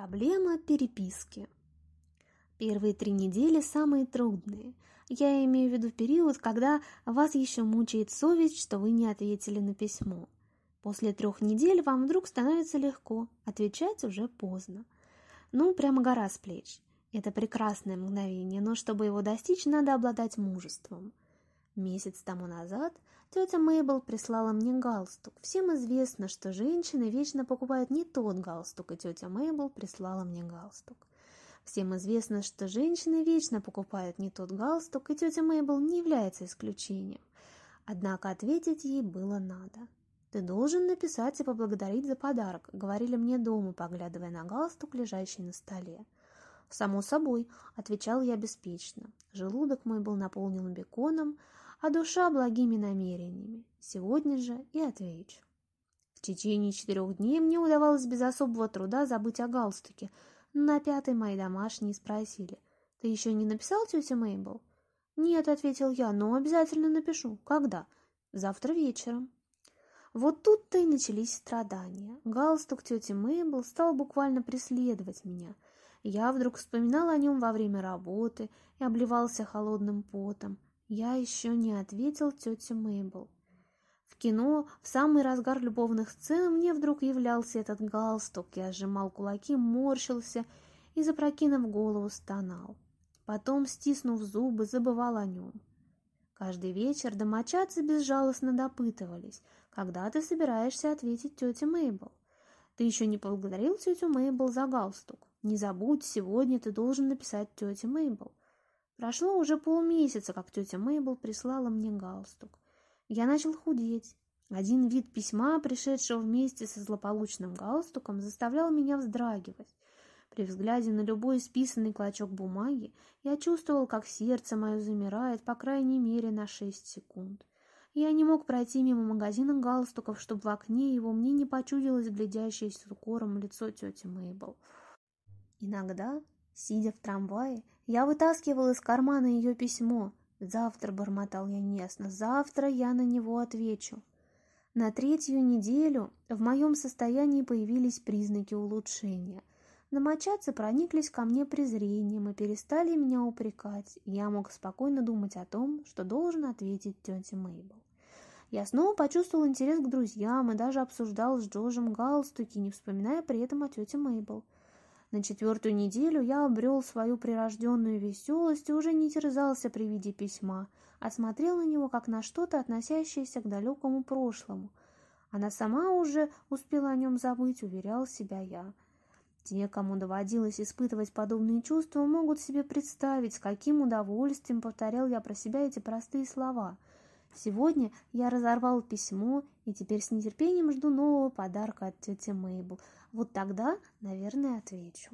Проблема переписки. Первые три недели самые трудные. Я имею в виду период, когда вас еще мучает совесть, что вы не ответили на письмо. После трех недель вам вдруг становится легко, отвечать уже поздно. Ну, прямо гора с плеч. Это прекрасное мгновение, но чтобы его достичь, надо обладать мужеством – Месяц тому назад тетя Мейбл прислала мне галстук. Всем известно, что женщины вечно покупают не тот галстук, и тетя Мейбл прислала мне галстук. Всем известно, что женщины вечно покупают не тот галстук, и тетя Мейбл не является исключением. Однако ответить ей было надо. «Ты должен написать и поблагодарить за подарок», — говорили мне дома, поглядывая на галстук, лежащий на столе. «Само собой», — отвечал я беспечно. Желудок мой был наполнен беконом, а душа благими намерениями. Сегодня же и отвечу. В течение четырех дней мне удавалось без особого труда забыть о галстуке. На пятый мои домашние спросили, «Ты еще не написал тете Мейбл?» «Нет», — ответил я, — «но обязательно напишу. Когда?» «Завтра вечером». Вот тут-то и начались страдания. Галстук тети Мейбл стал буквально преследовать меня. Я вдруг вспоминал о нем во время работы и обливался холодным потом. Я еще не ответил тете Мейбл. В кино, в самый разгар любовных сцен, мне вдруг являлся этот галстук. Я сжимал кулаки, морщился и, запрокинув голову, стонал. Потом, стиснув зубы, забывал о нем. Каждый вечер домочадцы безжалостно допытывались, когда ты собираешься ответить тете Мейбл. Ты еще не поблагодарил тетю Мейбл за галстук. Не забудь, сегодня ты должен написать тете Мейбл. Прошло уже полмесяца, как тетя Мейбл прислала мне галстук. Я начал худеть. Один вид письма, пришедшего вместе со злополучным галстуком, заставлял меня вздрагивать. При взгляде на любой списанный клочок бумаги я чувствовал, как сердце мое замирает по крайней мере на шесть секунд. Я не мог пройти мимо магазина галстуков, чтобы в окне его мне не почудилось глядящее с укором лицо тети Мейбл. Иногда Сидя в трамвае, я вытаскивал из кармана ее письмо. Завтра, бормотал я неясно, завтра я на него отвечу. На третью неделю в моем состоянии появились признаки улучшения. Намочадцы прониклись ко мне презрением и перестали меня упрекать. Я мог спокойно думать о том, что должен ответить тете Мейбл. Я снова почувствовал интерес к друзьям и даже обсуждал с Джорджем галстуки, не вспоминая при этом о тете Мейбл. На четвертую неделю я обрел свою прирожденную веселость и уже не терзался при виде письма, а смотрел на него как на что-то, относящееся к далекому прошлому. Она сама уже успела о нем забыть, уверял себя я. Те, кому доводилось испытывать подобные чувства, могут себе представить, с каким удовольствием повторял я про себя эти простые слова – Сегодня я разорвал письмо и теперь с нетерпением жду нового подарка от тети Мейбл. Вот тогда, наверное, отвечу.